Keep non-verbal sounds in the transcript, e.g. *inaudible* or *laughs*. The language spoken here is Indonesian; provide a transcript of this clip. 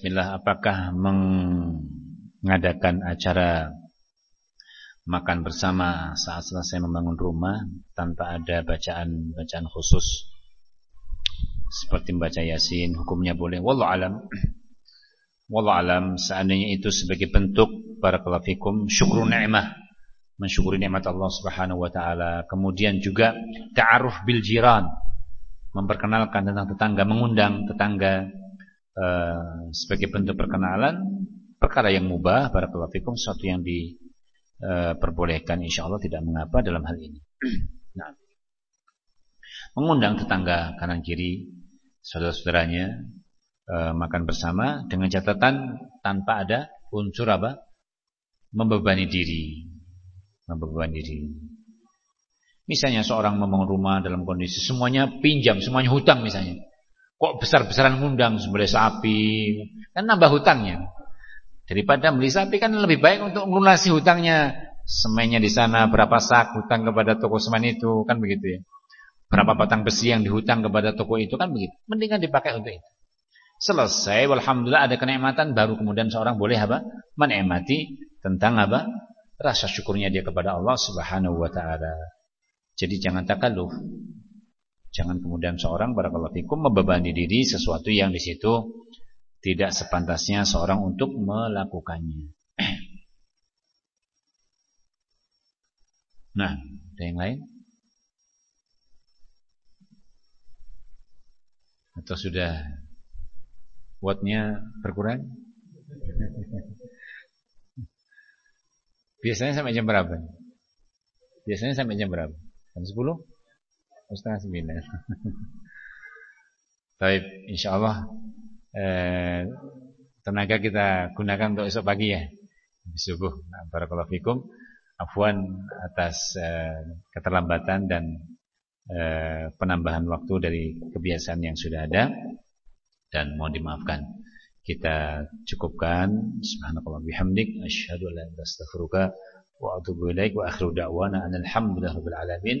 bismillah apakah mengadakan acara makan bersama saat selesai membangun rumah tanpa ada bacaan-bacaan khusus? Seperti membaca yasin hukumnya boleh. Wallahu alam. Wallahu alam seandainya itu sebagai bentuk barakallahu fikum syukur nikmah mensyukuri nikmat Allah Subhanahu wa taala. Kemudian juga ta'aruf bil jiran. Memperkenalkan tentang tetangga mengundang tetangga uh, sebagai bentuk perkenalan perkara yang mubah barakallahu fikum sesuatu yang di e, perbolehkan insya Allah tidak mengapa dalam hal ini. *clears throat* Nah, mengundang tetangga kanan kiri saudara-saudaranya e, makan bersama dengan catatan tanpa ada unsur apa membebani diri, membebani diri. Misalnya seorang membangun rumah dalam kondisi semuanya pinjam, semuanya hutang misalnya. Kok besar-besaran ngundang sembelih sapi, kan nambah hutangnya. Daripada beli sapi kan lebih baik untuk melunasi hutangnya. Semennya di sana berapa sak hutang kepada toko semen itu kan begitu ya. Berapa batang besi yang dihutang kepada toko itu kan begitu. Mendingan dipakai untuk itu. Selesai, alhamdulillah ada kenikmatan baru kemudian seorang boleh apa? Menikmati tentang apa? Rasa syukurnya dia kepada Allah Subhanahu wa taala. Jadi jangan takalluf. Jangan kemudian seorang barakallahu fikum membebani diri sesuatu yang di situ tidak sepantasnya seorang untuk melakukannya. *clears throat* Nah, ada yang lain? Atau sudah wattnya berkurang? *laughs* Biasanya sampai jam berapa? Biasanya sampai jam berapa? Jam 10? Setengah *laughs* 9 Baik, insyaAllah eh, tenaga kita gunakan untuk esok pagi ya. Subuh. Barakallahu fikum. Afwan atas eh, keterlambatan dan eh, penambahan waktu dari kebiasaan yang sudah ada dan mohon dimaafkan. Kita cukupkan. Subhanakallah bihamdik asyhadu an la ilaha wa atubu ilaik wa akhiru da'wana alhamdulillahirabbil alamin.